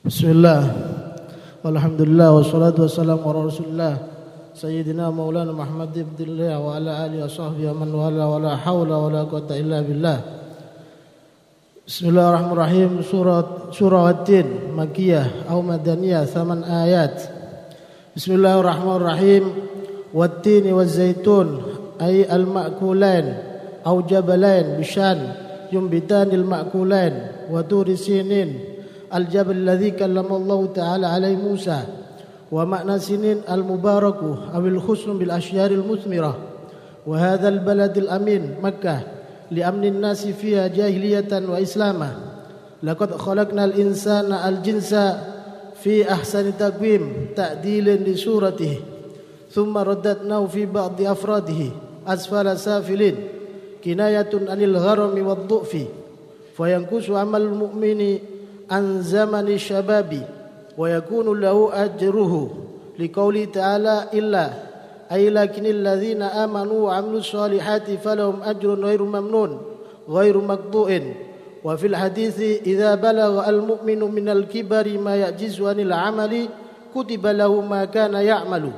Bismillah. Walhamdulillah Wassalatu wassalamu ala rasulullah Sayyidina maulana Muhammad ibnillah Wa ala alihi wa sahbihi wa man wala Wa la hawla wa la quwata illa billah. Bismillahirrahmanirrahim. Surat Surah At-Tin Makiyah Au Madaniyah Thaman ayat. Bismillahirrahmanirrahim. Wat-Tini wa zaitun Ay al-ma'kulain Au jabalain Bishan Yumbitanil ma'kulain Wa turi sinin الجبل الذي كلم الله تعالى عليه موسى ومعنى سنين المبارك أو الخسن بالأشجار المثمرة. وهذا البلد الأمين مكة لأمن الناس فيها جاهلية وإسلاما. لقد خلقنا الإنسان الجنس في أحسن تقويم تأديل لسورته ثم رددناه في بعض أفراده أسفل سافلين كناية عن الغرم والضؤف فينكس عمل المؤمن عن زمن الشباب ويكون له أجره لقوله تعالى إلا أي لكن الذين آمنوا وعملوا الصالحات فلهم أجر غير ممنون غير مقطوع وفي الحديث إذا بلغ المؤمن من الكبر ما يعجز عن العمل كتب له ما كان يعمل.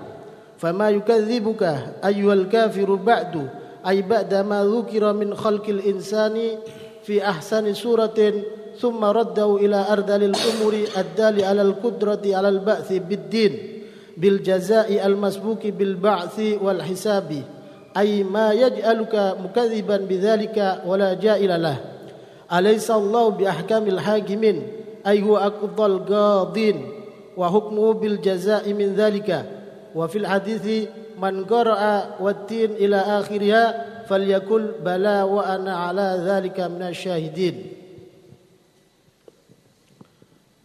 فما يكذبك أيها الكافر بعد أي بعد ما ذكر من خلق الإنسان في أحسن سورة ثم رده إلى أرذل الأمور الدال على القدرة على البعث بالدين بالجزاء المسبوك بالبعث والحساب أي ما يجعلك مكذبا بذلك ولا جائل له. أليس الله بأحكام الحاكمين أي هو أقضى القاضين. وحكمه بالجزاء من ذلك. وفي الحديث من قرأ والتين إلى آخرها فليقل بلى وأنا على ذلك من الشاهدين.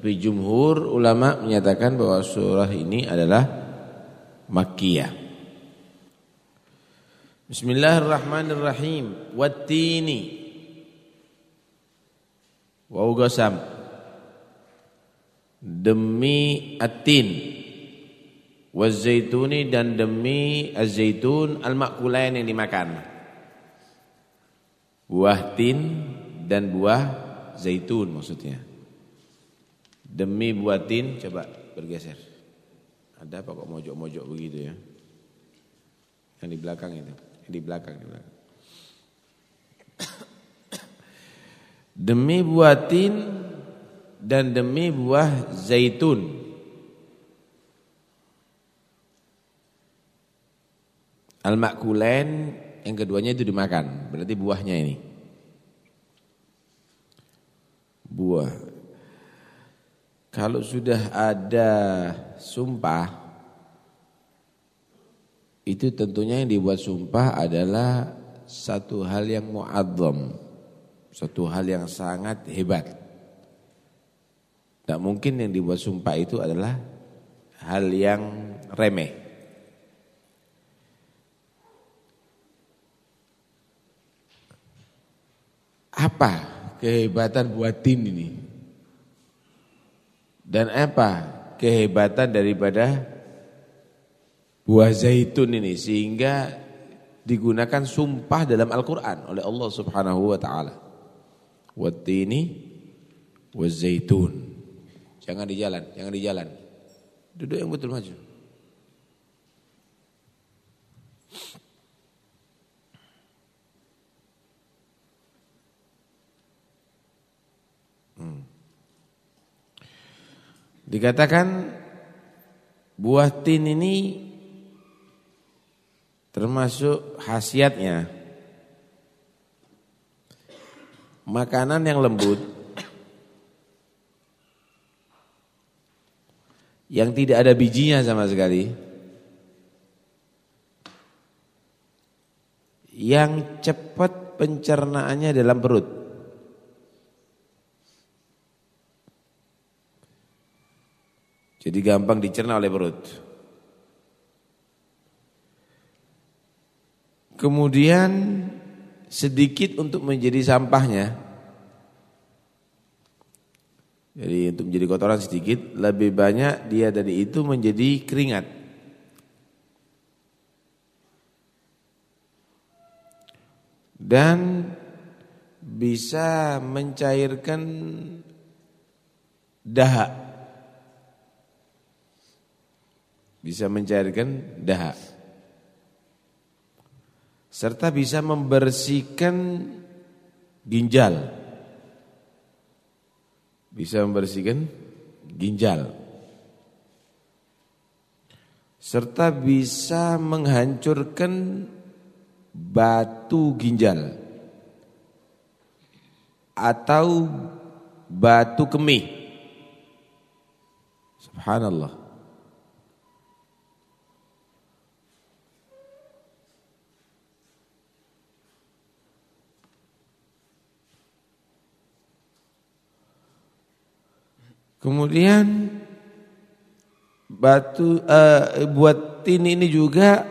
tapi jumhur ulama menyatakan bahwa surah ini adalah Makkiyah. Bismillahirrahmanirrahim. Wattini. Wa ugasam. Demi atin. Wazaituni dan demi az-zaitun al-makulain yang dimakan. Buah tin dan buah zaitun maksudnya. Demi buatin coba bergeser. Ada apa kok mojok-mojok begitu ya? Yang di belakang itu, yang di belakang di belakang. Demi buatin dan demi buah zaitun. Al-makulain yang keduanya itu dimakan, berarti buahnya ini. Buah kalau sudah ada sumpah itu tentunya yang dibuat sumpah adalah satu hal yang mu'adzam, satu hal yang sangat hebat. Tidak mungkin yang dibuat sumpah itu adalah hal yang remeh. Apa kehebatan buatin ini? Dan apa kehebatan daripada buah zaitun ini sehingga digunakan sumpah dalam Al-Qur'an oleh Allah Subhanahu wa taala. Wattini wazaitun. Jangan di jalan, jangan di jalan. Duduk yang betul maju. Dikatakan buah tin ini termasuk khasiatnya. Makanan yang lembut yang tidak ada bijinya sama sekali yang cepat pencernaannya dalam perut Jadi gampang dicerna oleh perut. Kemudian sedikit untuk menjadi sampahnya. Jadi untuk menjadi kotoran sedikit, lebih banyak dia dari itu menjadi keringat. Dan bisa mencairkan dahak. Bisa mencairkan dahak. Serta bisa membersihkan ginjal. Bisa membersihkan ginjal. Serta bisa menghancurkan batu ginjal atau batu kemih. Subhanallah. Kemudian batu uh, buat tin ini juga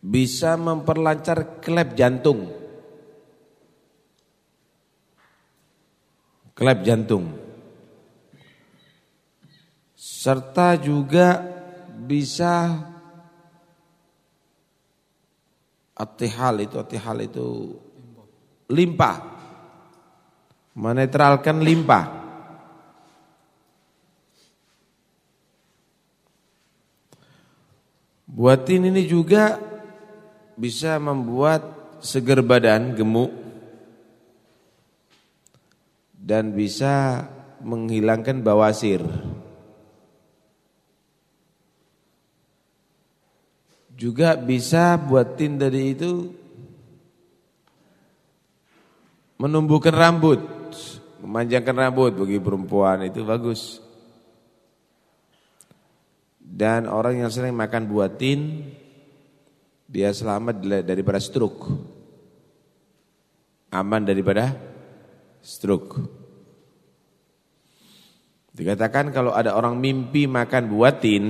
bisa memperlancar klep jantung. klep jantung. Serta juga bisa atihal itu atihal itu limpa. Menetralkan limpa. Buatin ini juga bisa membuat seger badan, gemuk dan bisa menghilangkan bawasir. Juga bisa buatin dari itu menumbuhkan rambut, memanjangkan rambut bagi perempuan itu bagus. Dan orang yang sering makan buatin dia selamat daripada stroke. Aman daripada stroke. Dikatakan kalau ada orang mimpi makan buatin,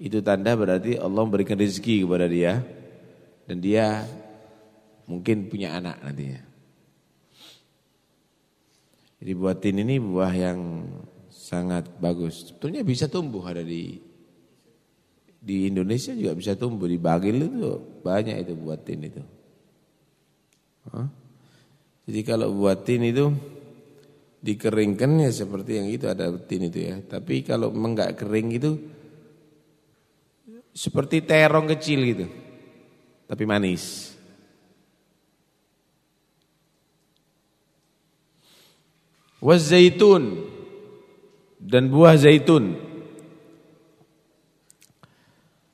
itu tanda berarti Allah memberikan rezeki kepada dia dan dia mungkin punya anak nantinya. Jadi ini buah yang sangat bagus. Sebetulnya bisa tumbuh ada di di Indonesia juga bisa tumbuh di Bagil itu banyak itu buatin itu. Hah? Jadi kalau buatin itu dikeringkan ya seperti yang itu ada tin itu ya. Tapi kalau memang nggak kering itu seperti terong kecil gitu. Tapi manis. Was zaitun dan buah zaitun.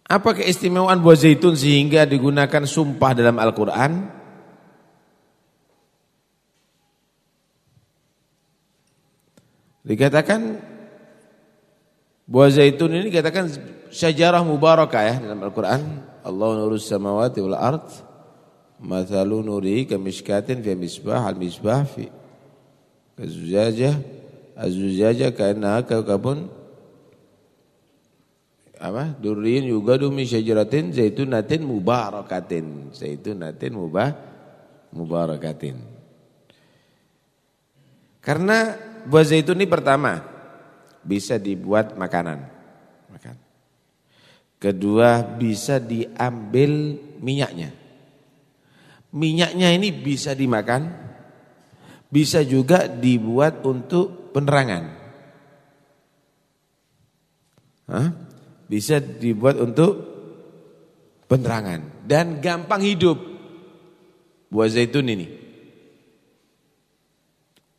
Apa keistimewaan buah zaitun sehingga digunakan sumpah dalam Al-Quran? Dikatakan buah zaitun ini dikatakan syajarah mubarakah ya dalam Al-Qur'an. Allah nurus samawati wal ard. Mathalu nuri kamishkatin fi misbah al misbah fi kazujajah azujajah kana kawkabun apa durrin yugadu min syajaratin zaitunatin mubarakatin zaitunatin mubah mubarakatin karena buah zaitun ini pertama bisa dibuat makanan. Makan. Kedua bisa diambil minyaknya. Minyaknya ini bisa dimakan, bisa juga dibuat untuk penerangan. Hah? Bisa dibuat untuk penerangan dan gampang hidup buah zaitun ini.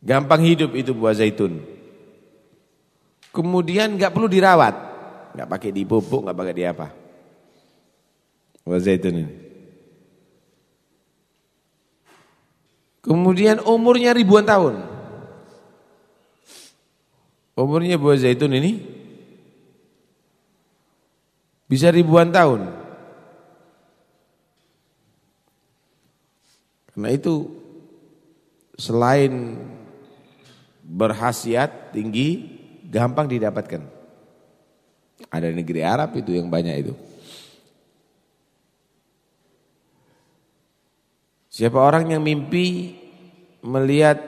Gampang hidup itu buah zaitun. Kemudian nggak perlu dirawat, nggak pakai dipupuk, nggak pakai di apa. Buah zaitun ini. Kemudian umurnya ribuan tahun. Umurnya buah zaitun ini bisa ribuan tahun. Karena itu selain berhasiat tinggi, gampang didapatkan. Ada negeri Arab itu yang banyak itu. Siapa orang yang mimpi melihat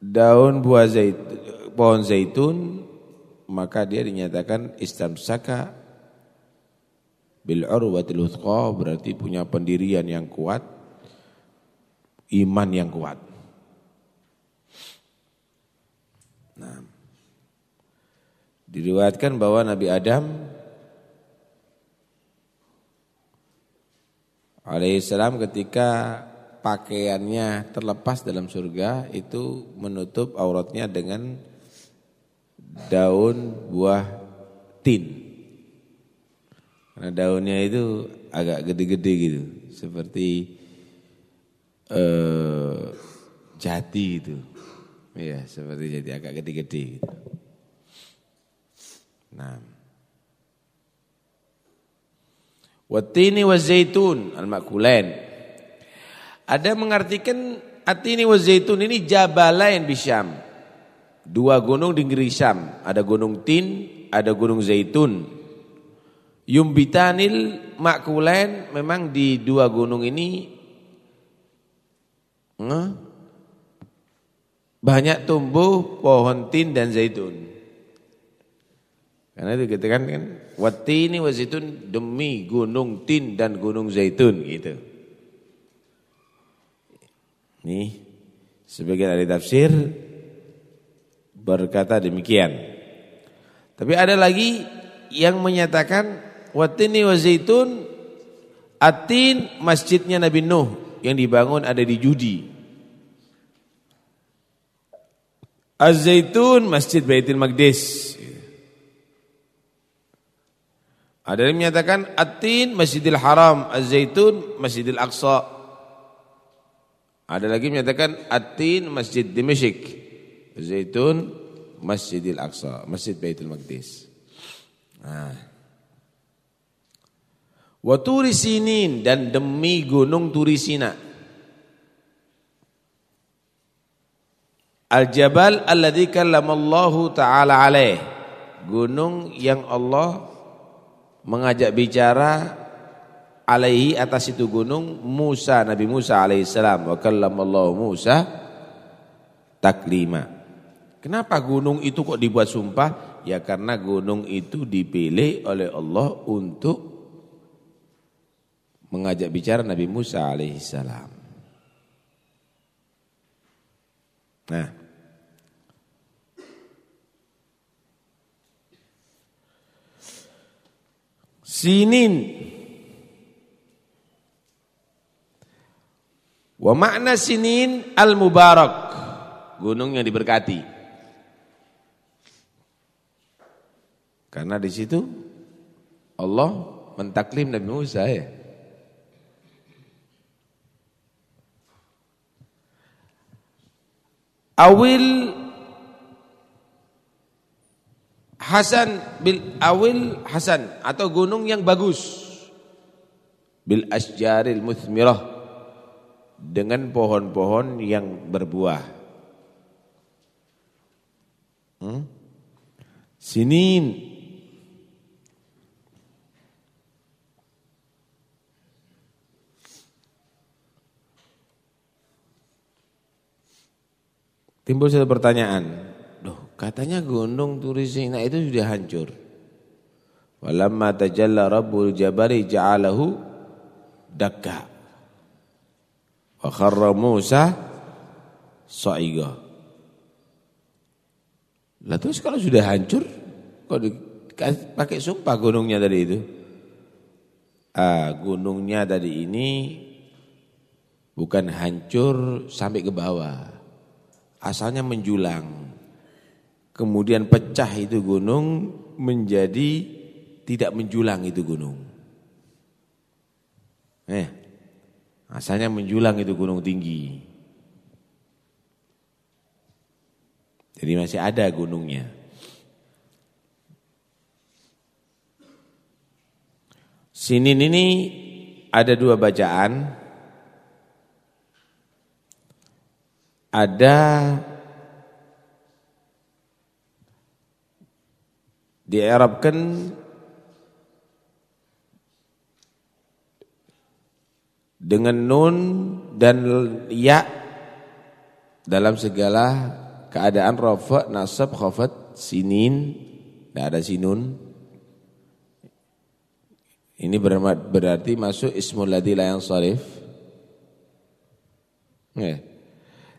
daun buah zaitun, pohon zaitun, maka dia dinyatakan istamsaka bil urwatil uthqa berarti punya pendirian yang kuat, iman yang kuat. Nah, diriwayatkan bahwa Nabi Adam alaihissalam ketika pakaiannya terlepas dalam surga itu menutup auratnya dengan daun buah tin. Karena daunnya itu agak gede-gede gitu, seperti eh, jati itu. Iya, seperti jati agak gede-gede gitu. Nah. Watini wa zaitun al-makulain. Ada mengartikan atini wa zaitun ini jabalain bisyam. Dua gunung di negeri Syam. Ada gunung Tin, ada gunung Zaitun. Yumbitanil makulain memang di dua gunung ini banyak tumbuh pohon tin dan zaitun. Karena itu kita kan kan watini wazitun demi gunung tin dan gunung zaitun gitu. Nih sebagian ahli tafsir berkata demikian. Tapi ada lagi yang menyatakan watini wazitun atin masjidnya Nabi Nuh yang dibangun ada di Judi. Az-Zaitun Masjid Baitul Maqdis Ada yang menyatakan At-Tin Masjidil Haram, Az-Zaitun Masjidil Aqsa. Ada lagi menyatakan At-Tin Masjid Dimashq, Az-Zaitun Masjidil Aqsa, Masjid Baitul Maqdis. Nah. Wa Turisinin dan demi gunung Turisina. Al-Jabal alladzi kallamallahu ta'ala alaih. Gunung yang Allah mengajak bicara alaihi atas itu gunung Musa Nabi Musa alaihissalam wa kallamallahu Musa taklima. Kenapa gunung itu kok dibuat sumpah? Ya karena gunung itu dipilih oleh Allah untuk mengajak bicara Nabi Musa alaihissalam. Nah, sinin Wa makna sinin al-mubarak gunung yang diberkati. Karena di situ Allah mentaklim Nabi Musa ya. Awil Hasan bil awil Hasan atau gunung yang bagus bil asjaril muthmirah dengan pohon-pohon yang berbuah. Hmm? Sinin Timbul satu pertanyaan, Katanya gunung Turisina itu sudah hancur. Walamma tajalla rabbul jabari ja'alahu dakka. Wa kharra Musa sa'iga. Lah terus kalau sudah hancur kok pakai sumpah gunungnya tadi itu? Ah, gunungnya tadi ini bukan hancur sampai ke bawah. Asalnya menjulang kemudian pecah itu gunung menjadi tidak menjulang itu gunung. Eh, asalnya menjulang itu gunung tinggi. Jadi masih ada gunungnya. Sinin ini ada dua bacaan. Ada diarabkan dengan nun dan ya dalam segala keadaan rafa nasab khafat sinin. Tidak ada sinun ini berarti masuk ismul ladzi la yang sarif. Ya.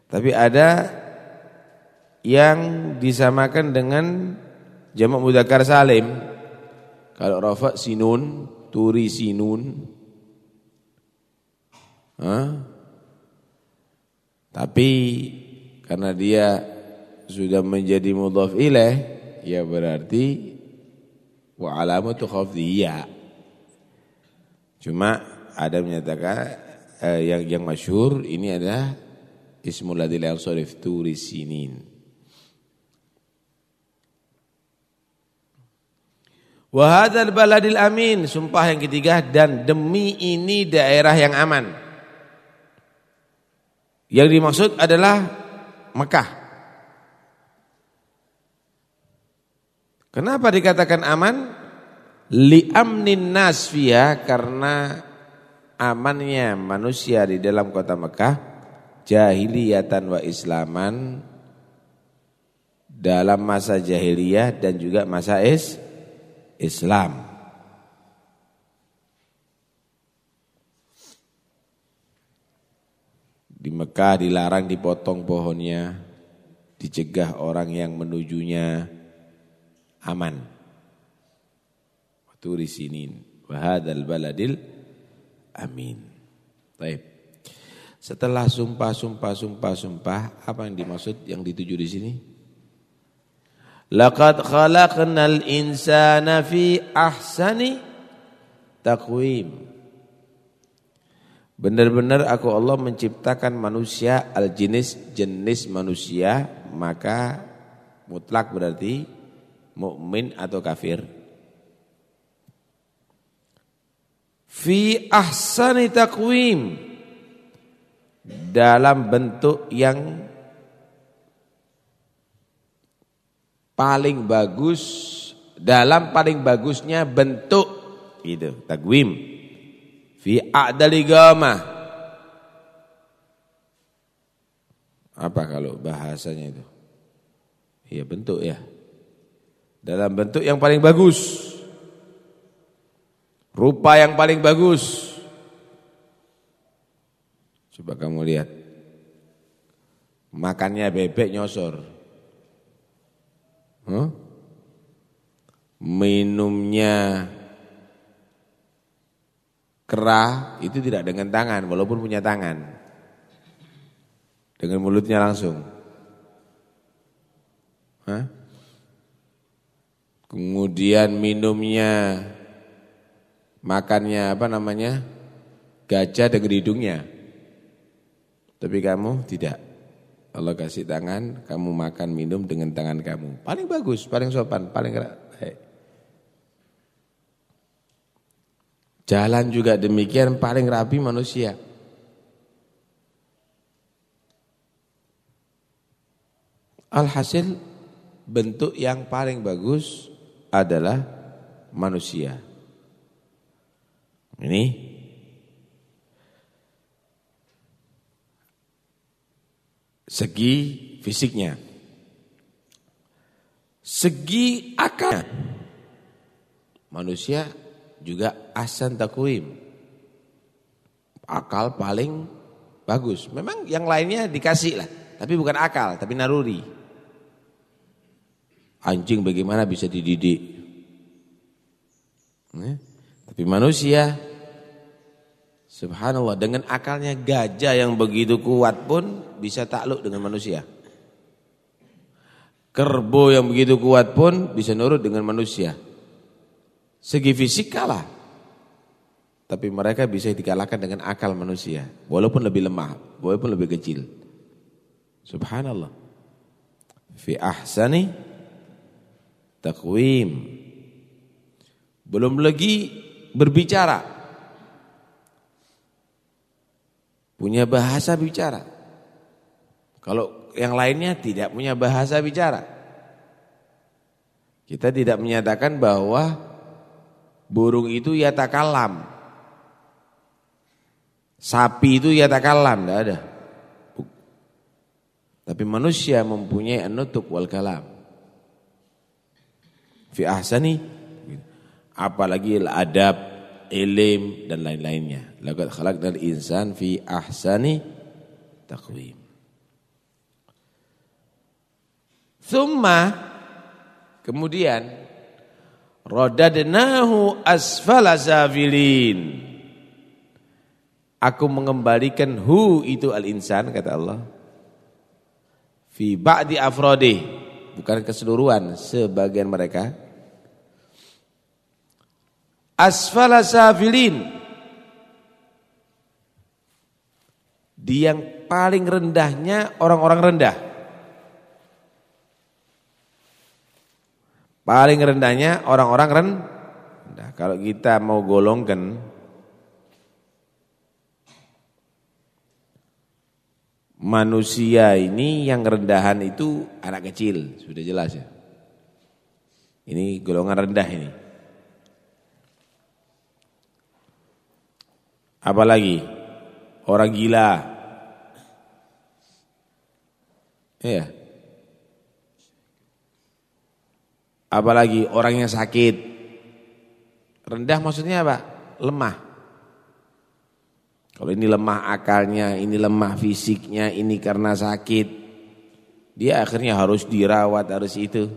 tapi ada yang disamakan dengan jamak mudzakkar salim kalau rafa sinun turi sinun Hah? Tapi karena dia sudah menjadi mudhaf ilaih, ya berarti wa alamatu khafdhi ya. Cuma ada menyatakan eh, yang yang masyhur ini adalah ismul ladzi la yansarif turisinin. Wa hadzal baladil amin, sumpah yang ketiga dan demi ini daerah yang aman. Yang dimaksud adalah Mekah. Kenapa dikatakan aman? Li'amnin nasfiya karena amannya manusia di dalam kota Mekah jahiliyatan wa islaman dalam masa jahiliyah dan juga masa is Islam. Di Mekah dilarang dipotong pohonnya, dicegah orang yang menujunya aman. Turi sinin wahadal baladil amin. Baik. Setelah sumpah, sumpah, sumpah, sumpah, apa yang dimaksud yang dituju di sini? Laqad khalaqnal insana fi ahsani taqwim. Benar-benar aku Allah menciptakan manusia al-jenis jenis manusia maka mutlak berarti mukmin atau kafir. Fi ahsani takwim dalam bentuk yang paling bagus dalam paling bagusnya bentuk itu takwim fi a'dali gama. Apa kalau bahasanya itu? Iya bentuk ya. Dalam bentuk yang paling bagus. Rupa yang paling bagus. Coba kamu lihat. Makannya bebek nyosor. Huh? Minumnya Kerah itu tidak dengan tangan walaupun punya tangan. Dengan mulutnya langsung. Hah? Kemudian minumnya makannya apa namanya? Gajah dengan hidungnya. Tapi kamu tidak. Allah kasih tangan, kamu makan minum dengan tangan kamu. Paling bagus, paling sopan, paling baik. Jalan juga demikian paling rapi manusia. Alhasil bentuk yang paling bagus adalah manusia. Ini segi fisiknya. Segi akal manusia juga asan takwim. Akal paling bagus. Memang yang lainnya dikasih lah, tapi bukan akal, tapi naruri. Anjing bagaimana bisa dididik? Eh? Tapi manusia, subhanallah dengan akalnya gajah yang begitu kuat pun bisa takluk dengan manusia. Kerbo yang begitu kuat pun bisa nurut dengan manusia. Segi fisik kalah. Tapi mereka bisa dikalahkan dengan akal manusia. Walaupun lebih lemah, walaupun lebih kecil. Subhanallah. Fi ahsani takwim. Belum lagi berbicara. Punya bahasa bicara. Kalau yang lainnya tidak punya bahasa bicara. Kita tidak menyatakan bahwa burung itu yatakalam. Sapi itu yatakalam, tidak ada. Tapi manusia mempunyai anutuk wal kalam. Fi ahsani apalagi adab, ilim dan lain-lainnya. Laqad khalaqnal insan fi ahsani taqwim. Thumma kemudian radadnahu asfala safilin. Aku mengembalikan hu itu al-insan kata Allah. Fi ba'di afrodi bukan keseluruhan sebagian mereka. Asfala safilin. Di yang paling rendahnya orang-orang rendah. Paling rendahnya orang-orang rendah. Kalau kita mau golongkan manusia ini yang rendahan itu anak kecil, sudah jelas ya. Ini golongan rendah ini. Apalagi orang gila. Iya. Apalagi orang yang sakit. Rendah maksudnya apa? Lemah. Kalau ini lemah akalnya, ini lemah fisiknya, ini karena sakit. Dia akhirnya harus dirawat, harus itu.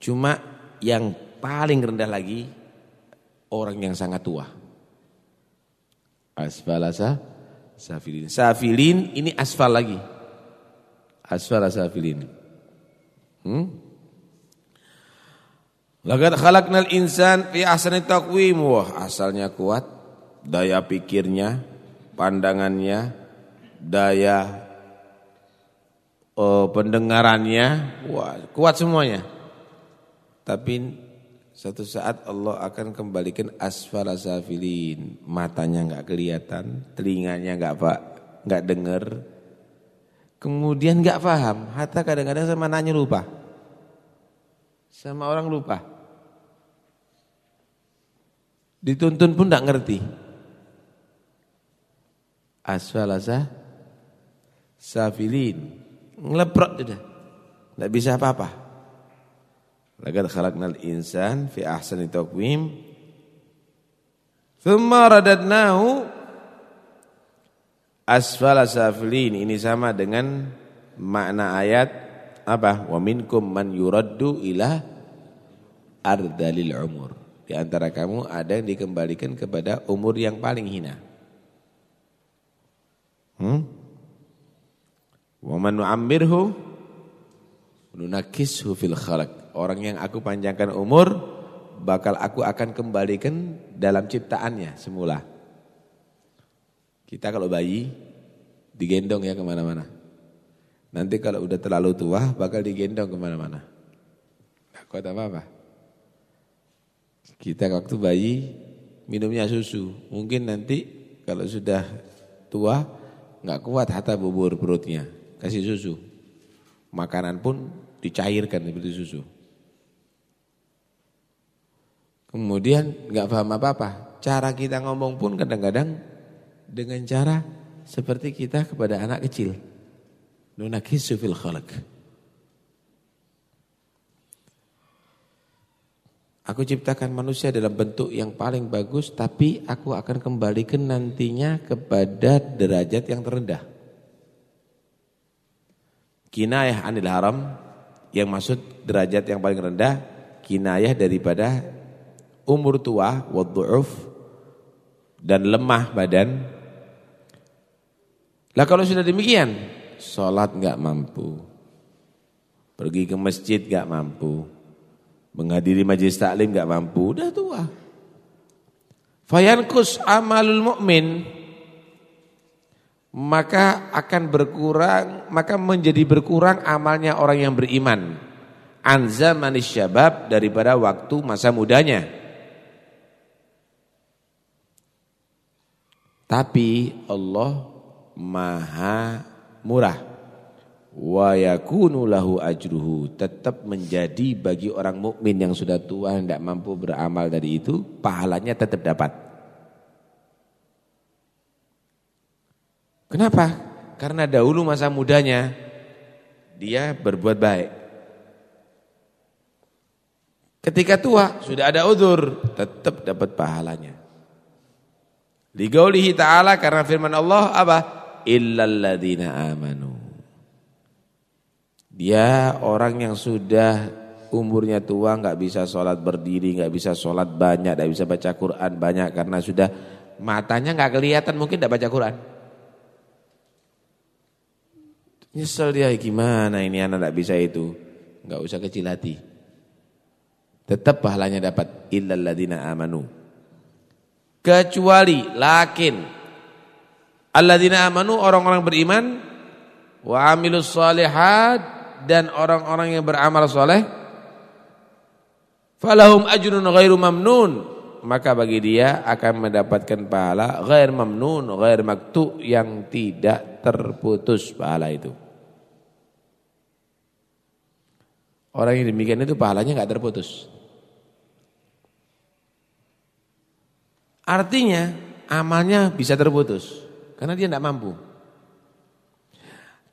Cuma yang paling rendah lagi, orang yang sangat tua. Asfalasa safilin. Safilin ini asfal lagi. Asfalasa safilin. Hmm? Laqad khalaqnal insan fi ahsani taqwim. Wah, asalnya kuat, daya pikirnya, pandangannya, daya oh, pendengarannya, wah, kuat semuanya. Tapi satu saat Allah akan kembalikan asfala safilin. Matanya enggak kelihatan, telinganya enggak pak, enggak dengar. Kemudian enggak paham, hatta kadang-kadang sama nanya lupa. Sama orang lupa. Dituntun pun tidak ngerti. Asfalasa safilin. Ngeleprok sudah. Tidak bisa apa-apa. Laqad khalaqnal insan fi ahsani taqwim. Thumma radadnahu asfala safilin. Ini sama dengan makna ayat apa? Wa minkum man yuraddu ila ardalil umur. Di antara kamu ada yang dikembalikan kepada umur yang paling hina. Hmm? Wa man nu'ammirhu nunakishu fil khalaq. Orang yang aku panjangkan umur bakal aku akan kembalikan dalam ciptaannya semula. Kita kalau bayi digendong ya ke mana-mana. Nanti kalau udah terlalu tua bakal digendong ke mana-mana. Nah, kau apa-apa. Kita waktu bayi minumnya susu. Mungkin nanti kalau sudah tua nggak kuat hatta bubur perutnya. Kasih susu. Makanan pun dicairkan seperti susu. Kemudian nggak paham apa-apa. Cara kita ngomong pun kadang-kadang dengan cara seperti kita kepada anak kecil. Nunakisu fil khalaq. Aku ciptakan manusia dalam bentuk yang paling bagus tapi aku akan kembalikan nantinya kepada derajat yang terendah. Kinayah anil haram yang maksud derajat yang paling rendah kinayah daripada umur tua waddu'uf dan lemah badan. Lah kalau sudah demikian, sholat enggak mampu. Pergi ke masjid enggak mampu Menghadiri majlis taklim gak mampu, udah tua. Fayankus amalul mukmin maka akan berkurang, maka menjadi berkurang amalnya orang yang beriman. Anza manis syabab daripada waktu masa mudanya. Tapi Allah maha murah. wa yakunu lahu ajruhu tetap menjadi bagi orang mukmin yang sudah tua tidak mampu beramal dari itu pahalanya tetap dapat. Kenapa? Karena dahulu masa mudanya dia berbuat baik. Ketika tua sudah ada udur tetap dapat pahalanya. Ligaulihi ta'ala karena firman Allah apa illalladzina amanu dia orang yang sudah umurnya tua nggak bisa sholat berdiri, nggak bisa sholat banyak, nggak bisa baca Quran banyak karena sudah matanya nggak kelihatan mungkin tidak baca Quran. Nyesel dia gimana ini anak nggak bisa itu, nggak usah kecil hati. Tetap pahalanya dapat illalladzina amanu. Kecuali lakin alladzina amanu orang-orang beriman wa amilus solihat dan orang-orang yang beramal soleh falahum ajrun ghairu mamnun maka bagi dia akan mendapatkan pahala ghair mamnun ghair maktu yang tidak terputus pahala itu. Orang yang demikian itu pahalanya enggak terputus. Artinya amalnya bisa terputus karena dia tidak mampu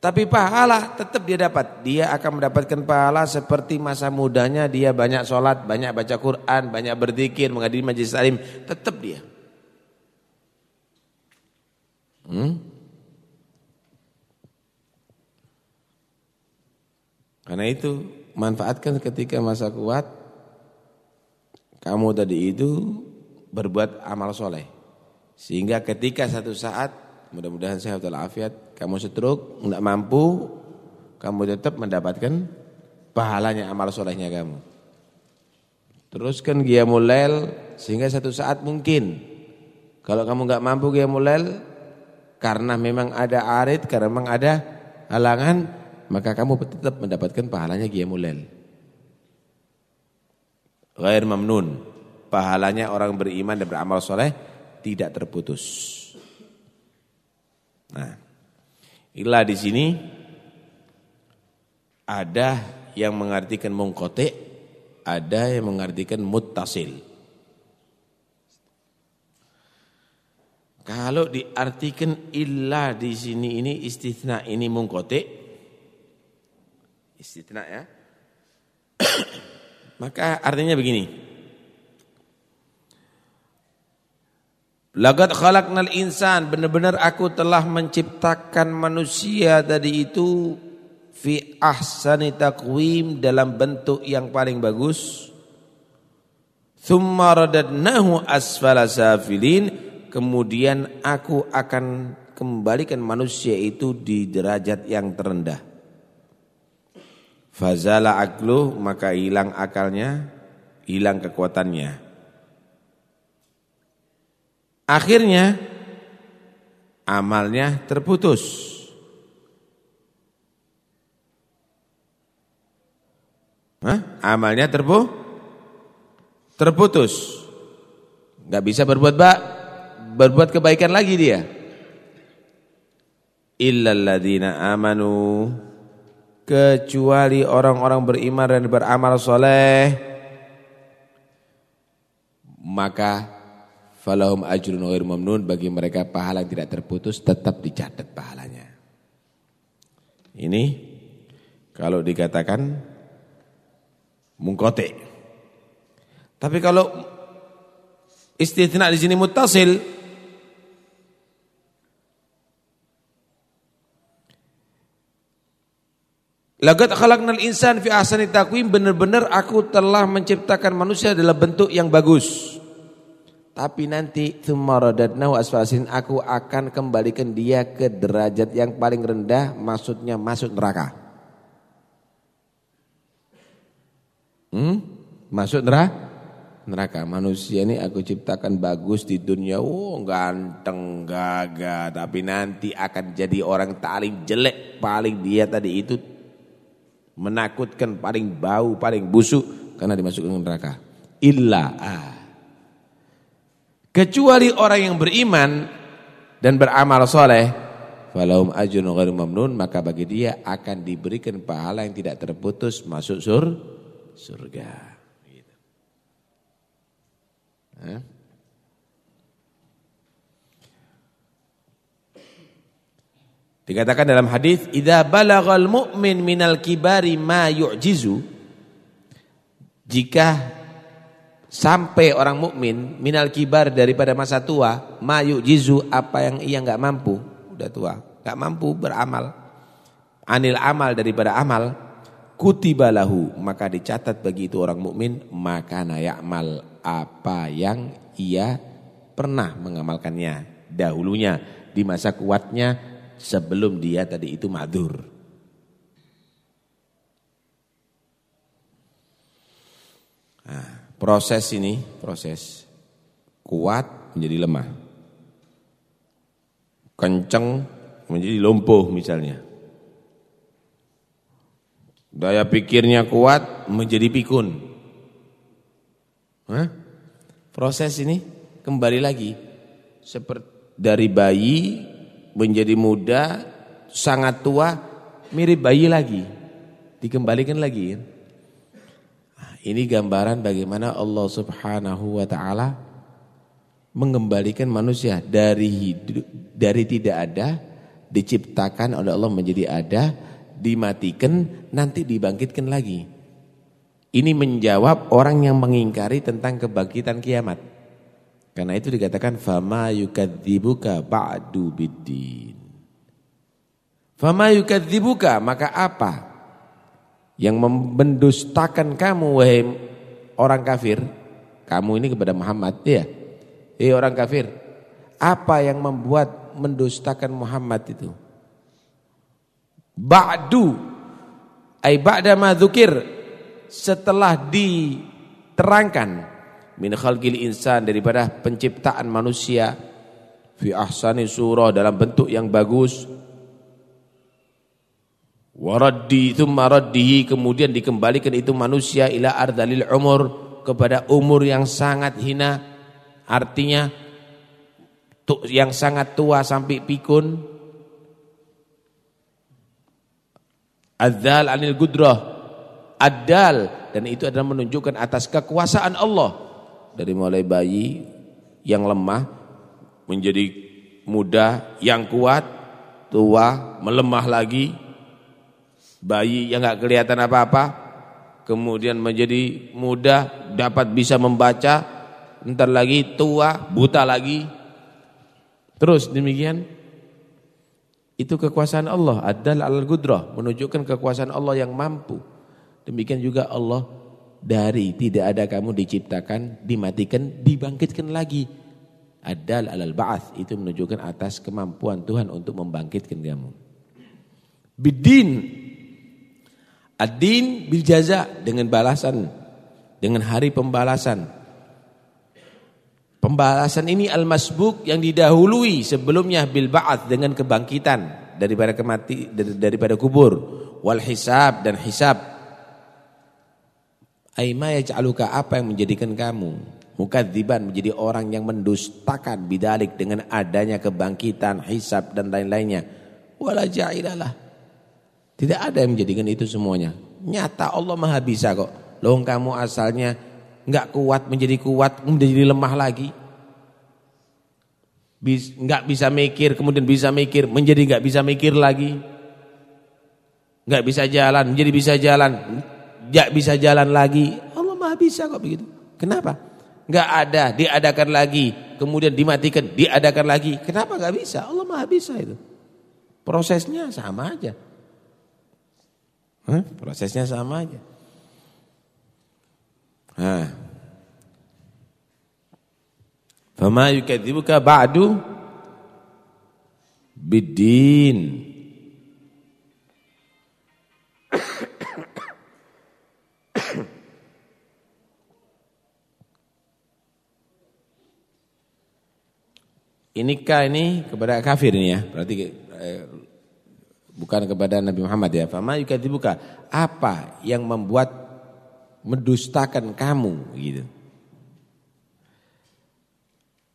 tapi pahala tetap dia dapat. Dia akan mendapatkan pahala seperti masa mudanya dia banyak sholat, banyak baca Quran, banyak berzikir, menghadiri majlis salim. Tetap dia. Hmm? Karena itu manfaatkan ketika masa kuat kamu tadi itu berbuat amal soleh. Sehingga ketika satu saat mudah-mudahan sehat walafiat kamu setruk, tidak mampu, kamu tetap mendapatkan pahalanya amal solehnya kamu. Teruskan mulel sehingga satu saat mungkin kalau kamu nggak mampu mulel karena memang ada arit, karena memang ada halangan, maka kamu tetap mendapatkan pahalanya mulel. Ghair mamnun. Pahalanya orang beriman dan beramal soleh tidak terputus. Nah, Ila di sini ada yang mengartikan mungkote, ada yang mengartikan muttasil. Kalau diartikan illa di sini ini istitsna ini mungkote, istitsna ya. Maka artinya begini. Lagat khalaqnal insan benar-benar aku telah menciptakan manusia tadi itu fi ahsani taqwim dalam bentuk yang paling bagus. Thumma radadnahu asfala safilin kemudian aku akan kembalikan manusia itu di derajat yang terendah. Fazala aklu maka hilang akalnya, hilang kekuatannya. Akhirnya amalnya terputus. Hah? Amalnya terpu terputus. Gak bisa berbuat ba berbuat kebaikan lagi dia. Illalladzina amanu kecuali orang-orang beriman dan beramal soleh maka falahum ajrun ghair mamnun bagi mereka pahala yang tidak terputus tetap dicatat pahalanya. Ini kalau dikatakan mungkote. Tapi kalau istitsna di sini mutasil Lagat khalaqnal insan fi ahsani taqwim benar-benar aku telah menciptakan manusia dalam bentuk yang bagus. Tapi nanti tsummaradadnahu asfasin aku akan kembalikan dia ke derajat yang paling rendah maksudnya masuk neraka. Hmm? Masuk neraka? Neraka. Manusia ini aku ciptakan bagus di dunia. Oh, ganteng, gagah, tapi nanti akan jadi orang paling jelek, paling dia tadi itu menakutkan, paling bau, paling busuk karena dimasukkan neraka. Illa ah Kecuali orang yang beriman dan beramal soleh, falahum ajrun ghairu mamnun maka bagi dia akan diberikan pahala yang tidak terputus masuk sur surga gitu. Dikatakan dalam hadis, "Idza balagal mu'min minal kibari ma yu'jizu" Jika sampai orang mukmin minal kibar daripada masa tua, ma yu'jizu apa yang ia enggak mampu, udah tua, enggak mampu beramal. Anil amal daripada amal, kutibalahu, maka dicatat bagi itu orang mukmin maka ya'mal apa yang ia pernah mengamalkannya dahulunya di masa kuatnya sebelum dia tadi itu madur. Nah, proses ini, proses kuat menjadi lemah. Kenceng menjadi lumpuh misalnya. Daya pikirnya kuat menjadi pikun. Hah? Proses ini kembali lagi seperti dari bayi menjadi muda, sangat tua, mirip bayi lagi. Dikembalikan lagi. Nah, ini gambaran bagaimana Allah Subhanahu wa taala mengembalikan manusia dari hidup dari tidak ada diciptakan oleh Allah menjadi ada, dimatikan nanti dibangkitkan lagi. Ini menjawab orang yang mengingkari tentang kebangkitan kiamat. Karena itu dikatakan fama yukadzibuka ba'du biddin. Fama yukadzibuka maka apa yang mendustakan kamu wahai orang kafir? Kamu ini kepada Muhammad ya. Eh orang kafir, apa yang membuat mendustakan Muhammad itu? Ba'du ay ba'da ma setelah diterangkan min khalqil insan daripada penciptaan manusia fi ahsani surah dalam bentuk yang bagus waraddi thumma raddihi kemudian dikembalikan itu manusia ila ardalil umur kepada umur yang sangat hina. Artinya yang sangat tua sampai pikun. Adzal anil gudrah. Adal dan itu adalah menunjukkan atas kekuasaan Allah. Dari mulai bayi yang lemah menjadi muda yang kuat, tua, melemah lagi, bayi yang nggak kelihatan apa-apa, kemudian menjadi muda dapat bisa membaca, ntar lagi tua, buta lagi, terus demikian. Itu kekuasaan Allah, adalah al-gudrah, menunjukkan kekuasaan Allah yang mampu. Demikian juga Allah dari tidak ada kamu diciptakan, dimatikan, dibangkitkan lagi. Adal alal ba'ath itu menunjukkan atas kemampuan Tuhan untuk membangkitkan kamu. Bidin Ad-din bil jaza dengan balasan dengan hari pembalasan. Pembalasan ini al-masbuk yang didahului sebelumnya bil ba'ath dengan kebangkitan daripada kemati daripada kubur wal hisab dan hisab Aima yaj'aluka apa yang menjadikan kamu mukadziban menjadi orang yang mendustakan bidalik dengan adanya kebangkitan, hisab dan lain-lainnya. Wala ja'ilalah. Tidak ada yang menjadikan itu semuanya. Nyata Allah Maha bisa kok. Loh kamu asalnya enggak kuat menjadi kuat, menjadi lemah lagi. Bis, enggak bisa mikir, kemudian bisa mikir, menjadi enggak bisa mikir lagi. Enggak bisa jalan, menjadi bisa jalan tidak bisa jalan lagi. Allah maha bisa kok begitu. Kenapa? Enggak ada, diadakan lagi. Kemudian dimatikan, diadakan lagi. Kenapa enggak bisa? Allah maha bisa itu. Prosesnya sama aja. Hah? Prosesnya sama aja. Hah. Fama yukadzibuka ba'du bidin. Inikah ini kepada kafir ini ya, berarti eh, bukan kepada Nabi Muhammad ya. Fama yukadibuka, apa yang membuat mendustakan kamu gitu.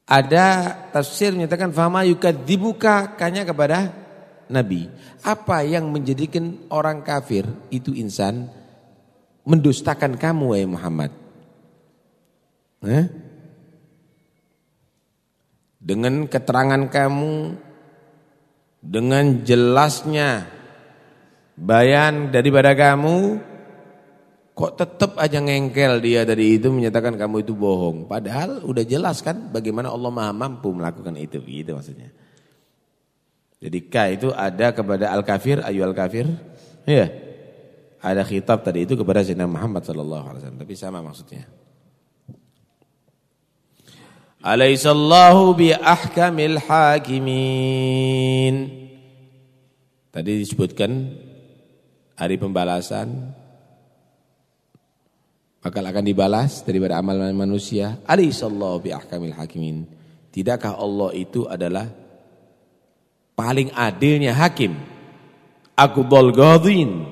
Ada tafsir menyatakan fama yukadibuka kanya kepada Nabi, apa yang menjadikan orang kafir itu insan mendustakan kamu wahai Muhammad? Eh? Dengan keterangan kamu dengan jelasnya bayan daripada kamu kok tetap aja ngengkel dia dari itu menyatakan kamu itu bohong padahal udah jelas kan bagaimana Allah Maha mampu melakukan itu gitu maksudnya jadi K itu ada kepada al-kafir, ayu al-kafir. Iya. Ada khitab tadi itu kepada Sayyidina Muhammad sallallahu alaihi wasallam, tapi sama maksudnya. Alaihissallahu bi ahkamil hakimin. Tadi disebutkan hari pembalasan bakal akan dibalas daripada amal manusia. Alaihissallahu bi ahkamil hakimin. Tidakkah Allah itu adalah paling adilnya hakim. Aqdal ghadhin,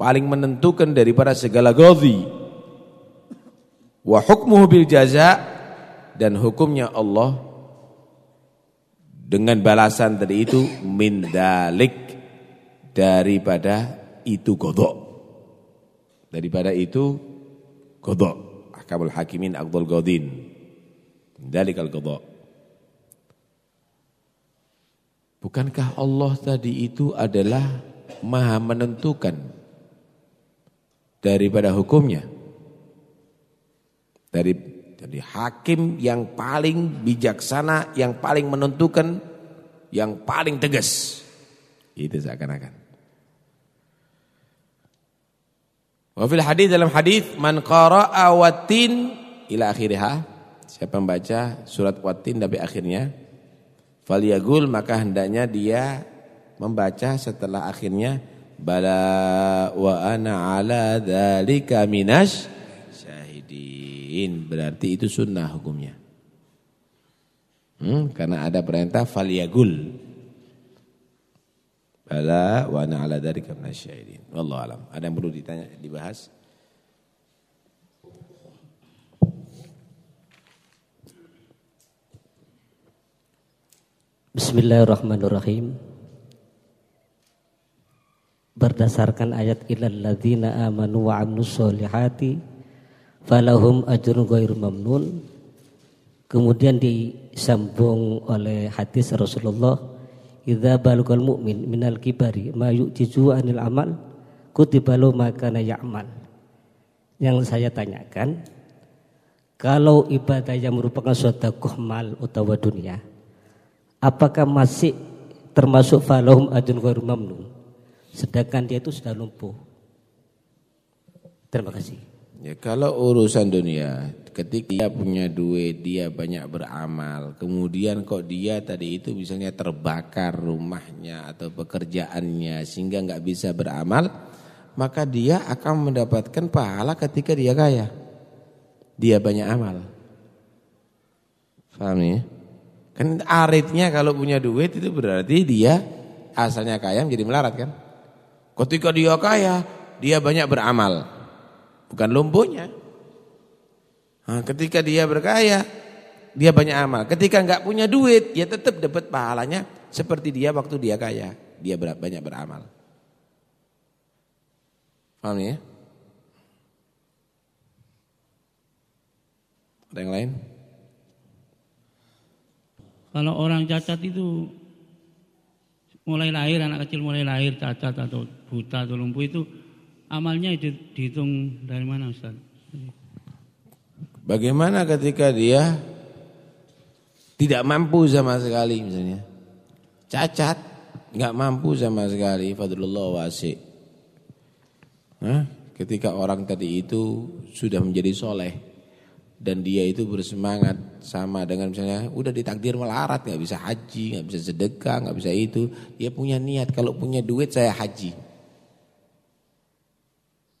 paling menentukan daripada segala ghadhi. Wa hukmuhu bil jaza dan hukumnya Allah dengan balasan tadi itu min dalik daripada itu godok. Daripada itu godok. Ahkamul hakimin aqdal ghadhin. Dalikal godok. Bukankah Allah tadi itu adalah maha menentukan daripada hukumnya? Dari, dari hakim yang paling bijaksana, yang paling menentukan, yang paling tegas. Itu seakan-akan. Wafil hadis dalam hadis man qara'a watin ila akhirha. Siapa membaca surat watin sampai akhirnya Faliyagul maka hendaknya dia membaca setelah akhirnya bala wa ana ala dzalika minas syahidin berarti itu sunnah hukumnya. Hmm, karena ada perintah faliyagul bala wa ana ala dzalika minas syahidin wallahu alam. Ada yang perlu ditanya dibahas? Bismillahirrahmanirrahim. Berdasarkan ayat ilal ladzina amanu wa amilus solihati falahum ajrun ghairu mamnun. Kemudian disambung oleh hadis Rasulullah, "Idza balugal mu'min minal kibari ma yu'jizu anil amal kutibalu makana ya'mal." Yang saya tanyakan, kalau ibadah yang merupakan suatu mal utawa dunia, apakah masih termasuk falahum ajun ghairu mamnun sedangkan dia itu sudah lumpuh terima kasih ya kalau urusan dunia ketika dia punya duit dia banyak beramal kemudian kok dia tadi itu misalnya terbakar rumahnya atau pekerjaannya sehingga nggak bisa beramal maka dia akan mendapatkan pahala ketika dia kaya dia banyak amal paham ya Kan aritnya kalau punya duit itu berarti dia asalnya kaya menjadi melarat kan. Ketika dia kaya, dia banyak beramal. Bukan lumpuhnya. Nah, ketika dia berkaya, dia banyak amal. Ketika enggak punya duit, dia tetap dapat pahalanya seperti dia waktu dia kaya. Dia banyak beramal. Paham ya? Ada yang lain? Kalau orang cacat itu mulai lahir, anak kecil mulai lahir cacat atau buta atau lumpuh itu amalnya itu dihitung dari mana Ustaz? Bagaimana ketika dia tidak mampu sama sekali misalnya. Cacat, nggak mampu sama sekali, fadlullah wasi. Nah, ketika orang tadi itu sudah menjadi soleh, dan dia itu bersemangat sama dengan misalnya udah ditakdir melarat nggak bisa haji nggak bisa sedekah nggak bisa itu dia punya niat kalau punya duit saya haji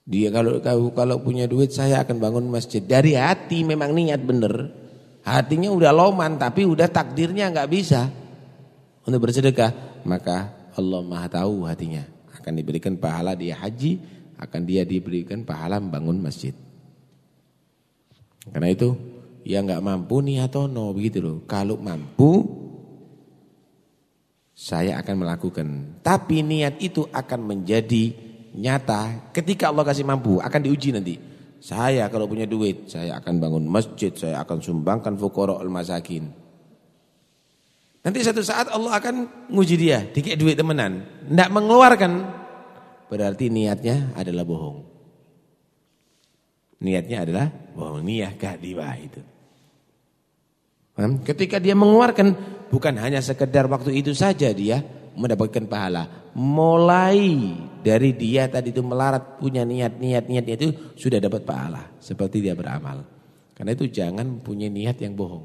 dia kalau kalau punya duit saya akan bangun masjid. Dari hati memang niat bener. Hatinya udah loman tapi udah takdirnya nggak bisa. Untuk bersedekah maka Allah maha tahu hatinya. Akan diberikan pahala dia haji akan dia diberikan pahala membangun masjid. Karena itu ya nggak mampu nih atau no begitu loh. Kalau mampu Saya akan melakukan. Tapi niat itu akan menjadi nyata ketika Allah kasih mampu. Akan diuji nanti. Saya kalau punya duit, saya akan bangun masjid, saya akan sumbangkan fukara al-masakin. Nanti satu saat Allah akan nguji dia, dikit duit temenan, tidak mengeluarkan, berarti niatnya adalah bohong. Niatnya adalah bohong, niat kadibah itu. Ketika dia mengeluarkan, bukan hanya sekedar waktu itu saja dia mendapatkan pahala. Mulai dari dia tadi itu melarat punya niat-niat niatnya itu sudah dapat pahala seperti dia beramal. Karena itu jangan punya niat yang bohong.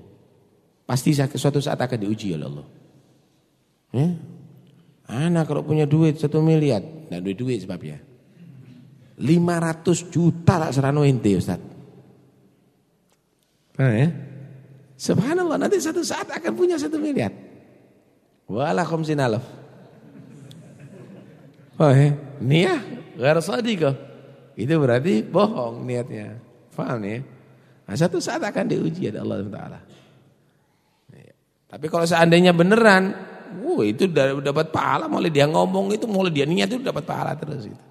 Pasti suatu saat akan diuji oleh Allah. Ya? Anak kalau punya duit satu miliar, nah duit duit sebabnya. 500 juta tak serano ente Ustaz. Nah, ya? Subhanallah nanti satu saat akan punya satu miliar. Wala khamsin Oh ya, niat ghair sadiqah. Itu berarti bohong niatnya. Paham ya? Nah, satu saat akan diuji oleh Allah Taala. Tapi kalau seandainya beneran, wuh itu dapat pahala, mulai dia ngomong itu, mulai dia niat itu dapat pahala terus itu.